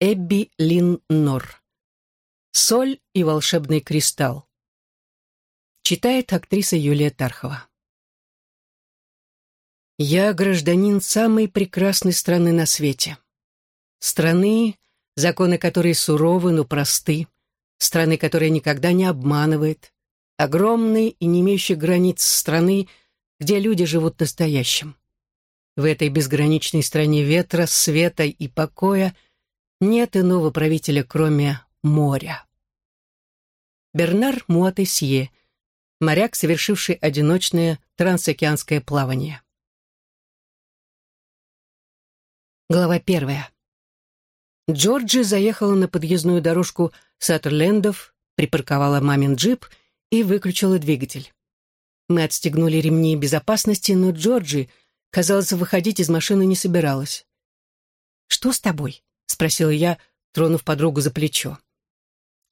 Эбби Лин Нор. «Соль и волшебный кристалл». Читает актриса Юлия Тархова. Я гражданин самой прекрасной страны на свете. Страны, законы которой суровы, но просты. Страны, которая никогда не обманывает. Огромной и не имеющей границ страны, где люди живут настоящим. В этой безграничной стране ветра, света и покоя нет иного правителя, кроме моря. Бернар Муатесье, моряк, совершивший одиночное трансокеанское плавание. Глава первая. Джорджи заехала на подъездную дорожку Саттерлендов, припарковала мамин джип и выключила двигатель. Мы отстегнули ремни безопасности, но Джорджи, казалось, выходить из машины не собиралась. «Что с тобой?» — спросила я, тронув подругу за плечо.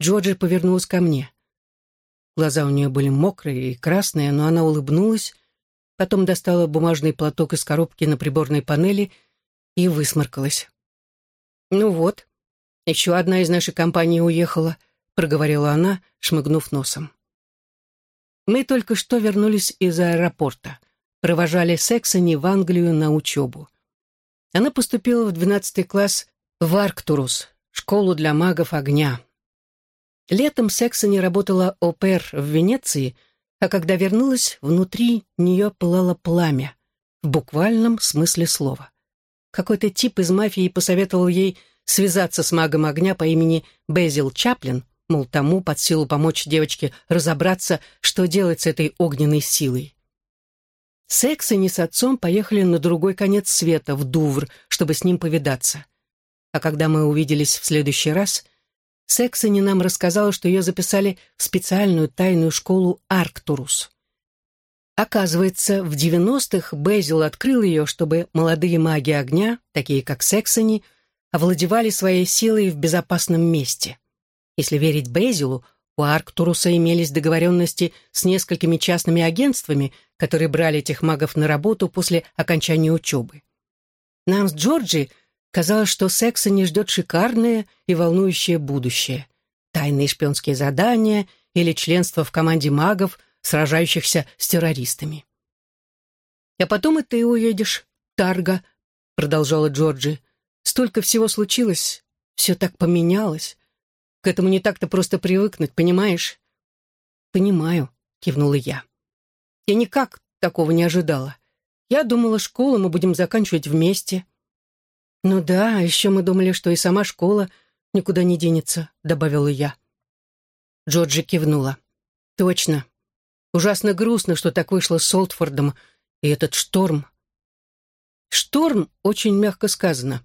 Джорджи повернулась ко мне. Глаза у нее были мокрые и красные, но она улыбнулась, потом достала бумажный платок из коробки на приборной панели — и высморкалась. «Ну вот, еще одна из нашей компании уехала», — проговорила она, шмыгнув носом. Мы только что вернулись из аэропорта, провожали Сексони в Англию на учебу. Она поступила в двенадцатый класс в Арктурус, школу для магов огня. Летом Сексони работала опер в Венеции, а когда вернулась, внутри нее пылало пламя, в буквальном смысле слова. Какой-то тип из мафии посоветовал ей связаться с магом огня по имени Безил Чаплин, мол, тому под силу помочь девочке разобраться, что делать с этой огненной силой. Секс и не с отцом поехали на другой конец света, в Дувр, чтобы с ним повидаться. А когда мы увиделись в следующий раз, Сексони нам рассказала, что ее записали в специальную тайную школу Арктурус. Оказывается, в 90-х Безил открыл ее, чтобы молодые маги огня, такие как Сексони, овладевали своей силой в безопасном месте. Если верить Безилу, у Арктуруса имелись договоренности с несколькими частными агентствами, которые брали этих магов на работу после окончания учебы. Нам с Джорджи казалось, что Сексони ждет шикарное и волнующее будущее. Тайные шпионские задания или членство в команде магов, сражающихся с террористами. «А потом и ты уедешь, Тарга», — продолжала Джорджи. «Столько всего случилось, все так поменялось. К этому не так-то просто привыкнуть, понимаешь?» «Понимаю», — кивнула я. «Я никак такого не ожидала. Я думала, школу мы будем заканчивать вместе». «Ну да, еще мы думали, что и сама школа никуда не денется», — добавила я. Джорджи кивнула. «Точно. Ужасно грустно, что так вышло с Солтфордом и этот шторм. Шторм очень мягко сказано.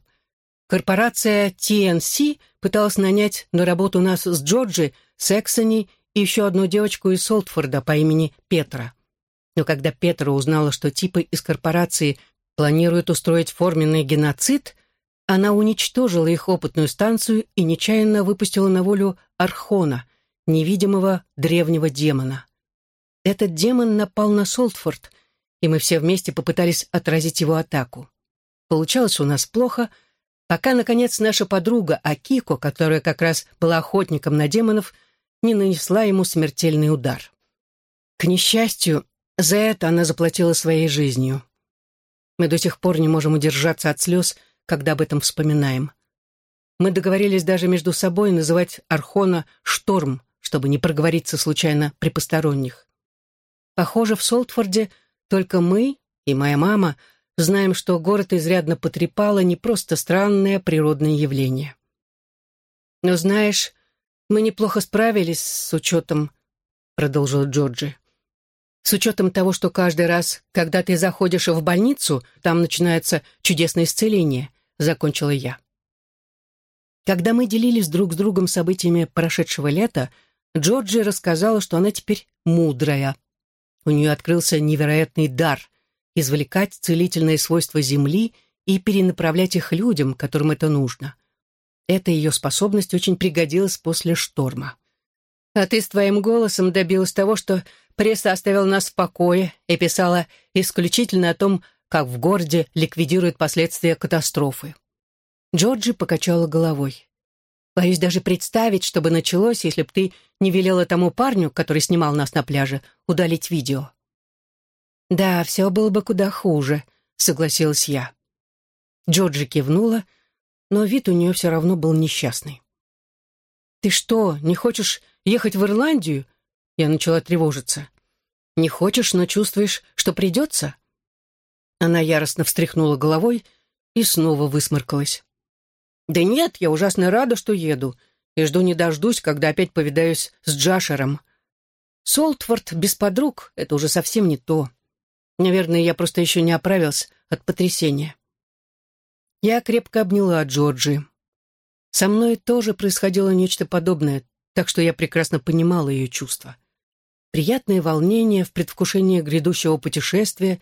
Корпорация TNC пыталась нанять на работу нас с Джорджи, Сексони и еще одну девочку из Солтфорда по имени Петра. Но когда Петра узнала, что типы из корпорации планируют устроить форменный геноцид, она уничтожила их опытную станцию и нечаянно выпустила на волю Архона, невидимого древнего демона. Этот демон напал на Солтфорд, и мы все вместе попытались отразить его атаку. Получалось у нас плохо, пока, наконец, наша подруга Акико, которая как раз была охотником на демонов, не нанесла ему смертельный удар. К несчастью, за это она заплатила своей жизнью. Мы до сих пор не можем удержаться от слез, когда об этом вспоминаем. Мы договорились даже между собой называть Архона «Шторм», чтобы не проговориться случайно при посторонних. Похоже, в Солтфорде только мы и моя мама знаем, что город изрядно потрепало не просто странное природное явление. «Но знаешь, мы неплохо справились с учетом», — продолжил Джорджи. «С учетом того, что каждый раз, когда ты заходишь в больницу, там начинается чудесное исцеление», — закончила я. Когда мы делились друг с другом событиями прошедшего лета, Джорджи рассказала, что она теперь мудрая. У нее открылся невероятный дар — извлекать целительные свойства Земли и перенаправлять их людям, которым это нужно. Эта ее способность очень пригодилась после шторма. «А ты с твоим голосом добилась того, что пресса оставила нас в покое и писала исключительно о том, как в городе ликвидируют последствия катастрофы». Джорджи покачала головой. Боюсь даже представить, что бы началось, если б ты не велела тому парню, который снимал нас на пляже, удалить видео». «Да, все было бы куда хуже», — согласилась я. Джорджи кивнула, но вид у нее все равно был несчастный. «Ты что, не хочешь ехать в Ирландию?» Я начала тревожиться. «Не хочешь, но чувствуешь, что придется?» Она яростно встряхнула головой и снова высморкалась. «Да нет, я ужасно рада, что еду, и жду не дождусь, когда опять повидаюсь с Джашером. Солтфорд без подруг — это уже совсем не то. Наверное, я просто еще не оправился от потрясения». Я крепко обняла Джорджи. Со мной тоже происходило нечто подобное, так что я прекрасно понимала ее чувства. Приятное волнение в предвкушении грядущего путешествия,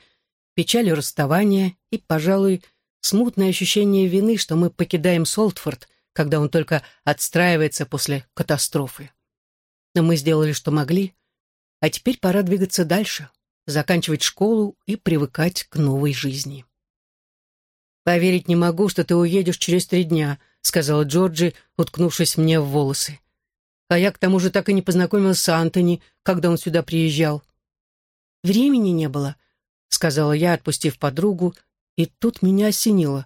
печаль расставания и, пожалуй, смутное ощущение вины, что мы покидаем Солтфорд, когда он только отстраивается после катастрофы. Но мы сделали, что могли, а теперь пора двигаться дальше, заканчивать школу и привыкать к новой жизни. «Поверить не могу, что ты уедешь через три дня», — сказала Джорджи, уткнувшись мне в волосы. «А я, к тому же, так и не познакомилась с Антони, когда он сюда приезжал». «Времени не было», — сказала я, отпустив подругу, и тут меня осенило.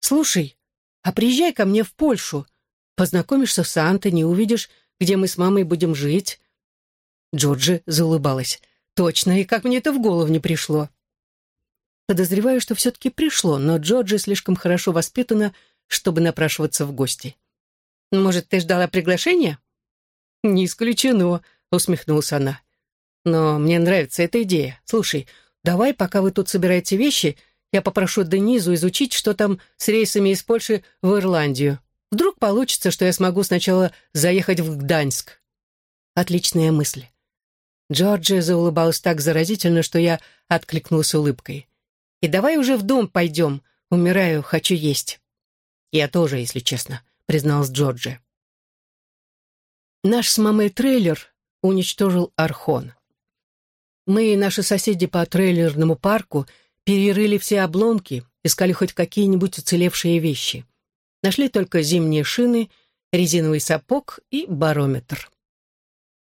«Слушай, а приезжай ко мне в Польшу. Познакомишься с Антони, увидишь, где мы с мамой будем жить». Джорджи заулыбалась. «Точно, и как мне это в голову не пришло». Подозреваю, что все-таки пришло, но Джорджи слишком хорошо воспитана, чтобы напрашиваться в гости. «Может, ты ждала приглашения?» «Не исключено», — усмехнулась она. «Но мне нравится эта идея. Слушай, давай, пока вы тут собираете вещи, я попрошу Денизу изучить, что там с рейсами из Польши в Ирландию. Вдруг получится, что я смогу сначала заехать в Гданьск». Отличная мысль. Джорджия заулыбалась так заразительно, что я откликнулась улыбкой. И давай уже в дом пойдем. Умираю, хочу есть. Я тоже, если честно, призналась Джорджи. Наш с мамой трейлер уничтожил Архон. Мы и наши соседи по трейлерному парку перерыли все обломки, искали хоть какие-нибудь уцелевшие вещи. Нашли только зимние шины, резиновый сапог и барометр.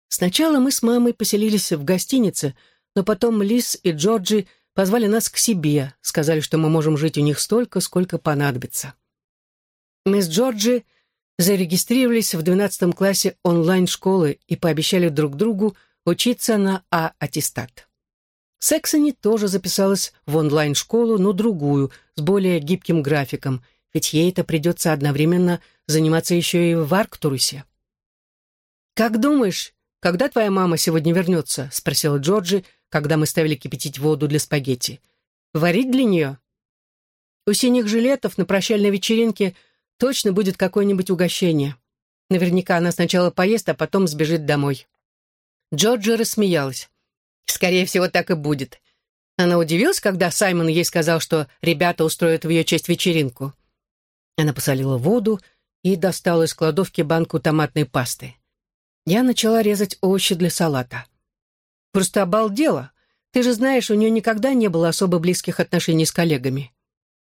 Сначала мы с мамой поселились в гостинице, но потом Лис и Джорджи позвали нас к себе, сказали, что мы можем жить у них столько, сколько понадобится. Мы с Джорджи зарегистрировались в 12 классе онлайн-школы и пообещали друг другу учиться на А-аттестат. Сексони тоже записалась в онлайн-школу, но другую, с более гибким графиком, ведь ей это придется одновременно заниматься еще и в Арктурусе. «Как думаешь, когда твоя мама сегодня вернется?» — спросила Джорджи, когда мы ставили кипятить воду для спагетти. Варить для нее? У синих жилетов на прощальной вечеринке точно будет какое-нибудь угощение. Наверняка она сначала поест, а потом сбежит домой. Джорджи рассмеялась. Скорее всего, так и будет. Она удивилась, когда Саймон ей сказал, что ребята устроят в ее честь вечеринку. Она посолила воду и достала из кладовки банку томатной пасты. Я начала резать овощи для салата. Просто обалдела. Ты же знаешь, у нее никогда не было особо близких отношений с коллегами.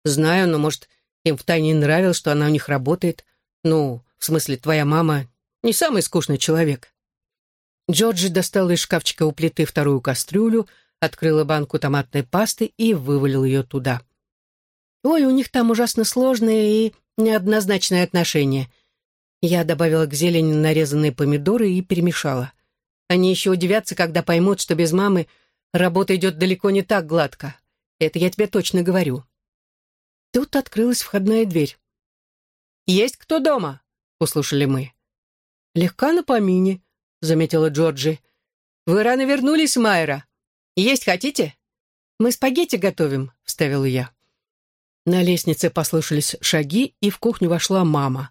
Знаю, но, может, им втайне нравилось, что она у них работает. Ну, в смысле, твоя мама не самый скучный человек. Джорджи достала из шкафчика у плиты вторую кастрюлю, открыла банку томатной пасты и вывалила ее туда. «Ой, у них там ужасно сложные и неоднозначные отношения». Я добавила к зелени нарезанные помидоры и перемешала. Они еще удивятся, когда поймут, что без мамы работа идет далеко не так гладко. Это я тебе точно говорю. Тут открылась входная дверь. «Есть кто дома?» — услышали мы. «Легка на помине», — заметила Джорджи. «Вы рано вернулись, Майра. Есть хотите?» «Мы спагетти готовим», — вставила я. На лестнице послышались шаги, и в кухню вошла мама.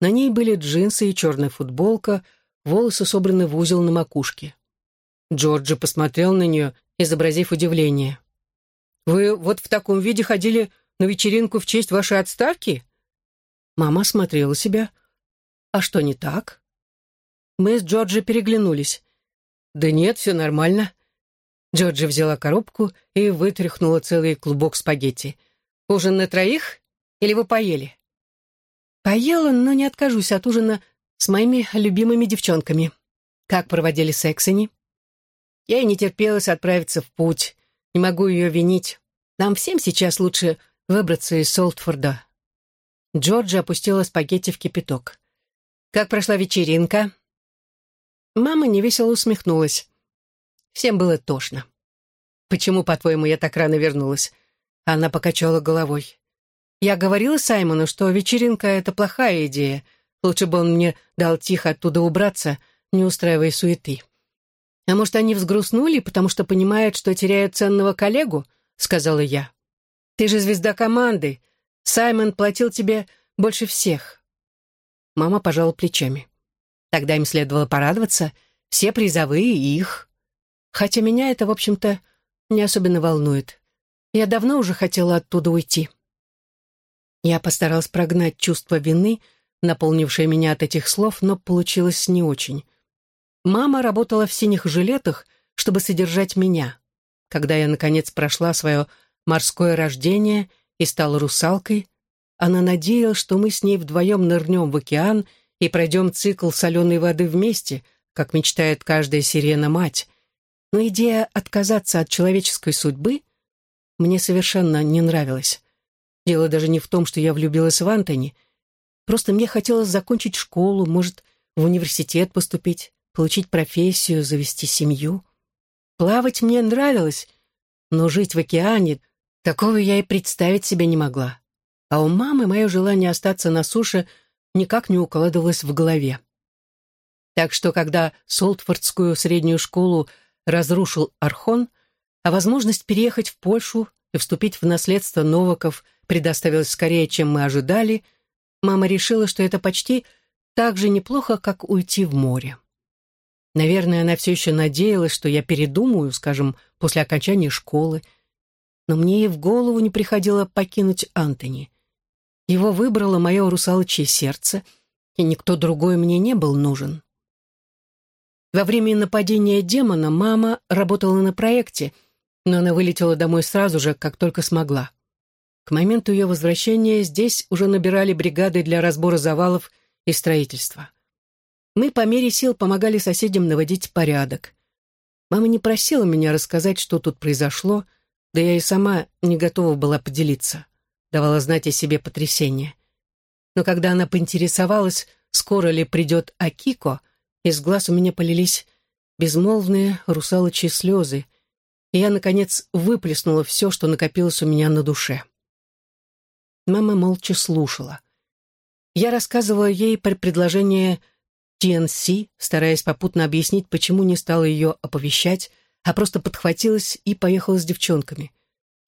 На ней были джинсы и черная футболка — волосы собраны в узел на макушке. Джорджи посмотрел на нее, изобразив удивление. «Вы вот в таком виде ходили на вечеринку в честь вашей отставки?» Мама смотрела себя. «А что не так?» Мы с Джорджи переглянулись. «Да нет, все нормально». Джорджи взяла коробку и вытряхнула целый клубок спагетти. «Ужин на троих? Или вы поели?» Поела, но не откажусь от ужина с моими любимыми девчонками. Как проводили секс они? Я и не терпелась отправиться в путь. Не могу ее винить. Нам всем сейчас лучше выбраться из Солтфорда. Джорджи опустила спагетти в кипяток. «Как прошла вечеринка?» Мама невесело усмехнулась. Всем было тошно. «Почему, по-твоему, я так рано вернулась?» Она покачала головой. «Я говорила Саймону, что вечеринка — это плохая идея. Лучше бы он мне дал тихо оттуда убраться, не устраивая суеты». «А может, они взгрустнули, потому что понимают, что теряют ценного коллегу?» — сказала я. «Ты же звезда команды. Саймон платил тебе больше всех». Мама пожала плечами. Тогда им следовало порадоваться. Все призовые и их. Хотя меня это, в общем-то, не особенно волнует. Я давно уже хотела оттуда уйти. Я постаралась прогнать чувство вины, наполнившее меня от этих слов, но получилось не очень. Мама работала в синих жилетах, чтобы содержать меня. Когда я, наконец, прошла свое морское рождение и стала русалкой, она надеялась, что мы с ней вдвоем нырнем в океан и пройдем цикл соленой воды вместе, как мечтает каждая сирена-мать. Но идея отказаться от человеческой судьбы мне совершенно не нравилась. Дело даже не в том, что я влюбилась в Антони. Просто мне хотелось закончить школу, может, в университет поступить, получить профессию, завести семью. Плавать мне нравилось, но жить в океане, такого я и представить себе не могла. А у мамы мое желание остаться на суше никак не укладывалось в голове. Так что, когда Солтфордскую среднюю школу разрушил Архон, а возможность переехать в Польшу и вступить в наследство Новаков предоставилась скорее, чем мы ожидали, мама решила, что это почти так же неплохо, как уйти в море. Наверное, она все еще надеялась, что я передумаю, скажем, после окончания школы, но мне и в голову не приходило покинуть Антони. Его выбрало мое русалочье сердце, и никто другой мне не был нужен. Во время нападения демона мама работала на проекте, но она вылетела домой сразу же, как только смогла. К моменту ее возвращения здесь уже набирали бригады для разбора завалов и строительства. Мы по мере сил помогали соседям наводить порядок. Мама не просила меня рассказать, что тут произошло, да я и сама не готова была поделиться, давала знать о себе потрясение. Но когда она поинтересовалась, скоро ли придет Акико, из глаз у меня полились безмолвные русалочьи слезы, и я, наконец, выплеснула все, что накопилось у меня на душе. Мама молча слушала. Я рассказывала ей про предложение TNC, стараясь попутно объяснить, почему не стала ее оповещать, а просто подхватилась и поехала с девчонками.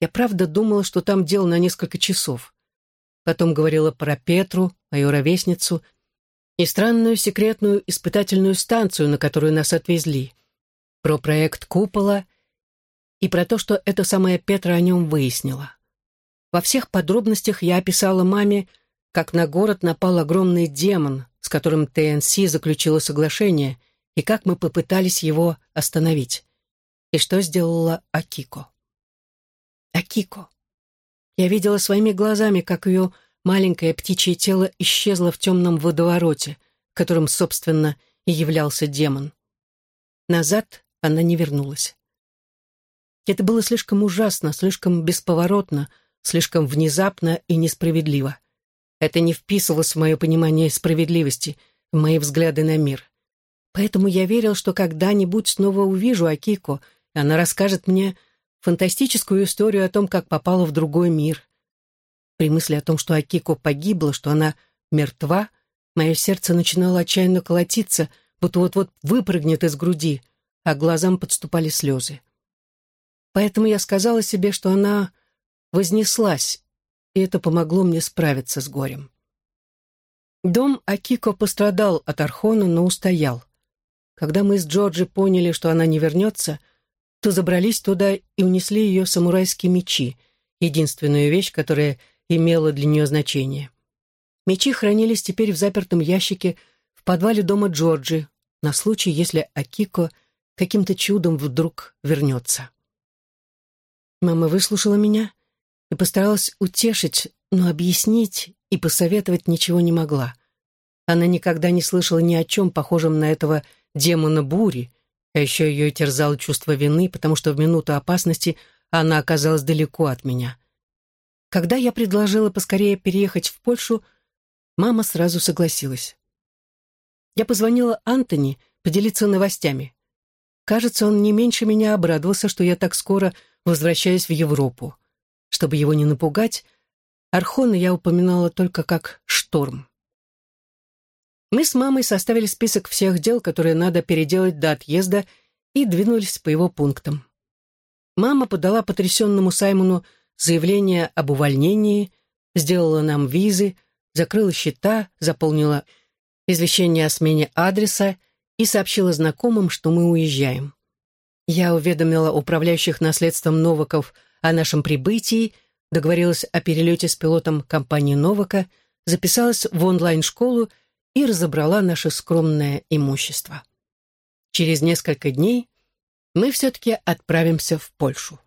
Я правда думала, что там дело на несколько часов. Потом говорила про Петру, мою ровесницу, и странную секретную испытательную станцию, на которую нас отвезли, про проект «Купола» и про то, что эта самая Петра о нем выяснила. Во всех подробностях я описала маме, как на город напал огромный демон, с которым ТНС заключила соглашение, и как мы попытались его остановить. И что сделала Акико. Акико. Я видела своими глазами, как ее маленькое птичье тело исчезло в темном водовороте, которым, собственно, и являлся демон. Назад она не вернулась. Это было слишком ужасно, слишком бесповоротно, слишком внезапно и несправедливо. Это не вписывалось в мое понимание справедливости, в мои взгляды на мир. Поэтому я верил, что когда-нибудь снова увижу Акико, и она расскажет мне фантастическую историю о том, как попала в другой мир, при мысли о том, что Акико погибла, что она мертва, мое сердце начинало отчаянно колотиться, будто вот-вот выпрыгнет из груди, а глазам подступали слезы. Поэтому я сказала себе, что она вознеслась, и это помогло мне справиться с горем. Дом Акико пострадал от Архона, но устоял. Когда мы с Джорджи поняли, что она не вернется, то забрались туда и унесли ее самурайские мечи, единственную вещь, которая имело для нее значение. Мечи хранились теперь в запертом ящике в подвале дома Джорджи на случай, если Акико каким-то чудом вдруг вернется. Мама выслушала меня и постаралась утешить, но объяснить и посоветовать ничего не могла. Она никогда не слышала ни о чем похожем на этого демона бури, а еще ее терзало чувство вины, потому что в минуту опасности она оказалась далеко от меня. Когда я предложила поскорее переехать в Польшу, мама сразу согласилась. Я позвонила Антони поделиться новостями. Кажется, он не меньше меня обрадовался, что я так скоро возвращаюсь в Европу. Чтобы его не напугать, Архона я упоминала только как «шторм». Мы с мамой составили список всех дел, которые надо переделать до отъезда, и двинулись по его пунктам. Мама подала потрясенному Саймону заявление об увольнении, сделала нам визы, закрыла счета, заполнила извещение о смене адреса и сообщила знакомым, что мы уезжаем. Я уведомила управляющих наследством Новаков о нашем прибытии, договорилась о перелете с пилотом компании «Новака», записалась в онлайн-школу и разобрала наше скромное имущество. Через несколько дней мы все-таки отправимся в Польшу.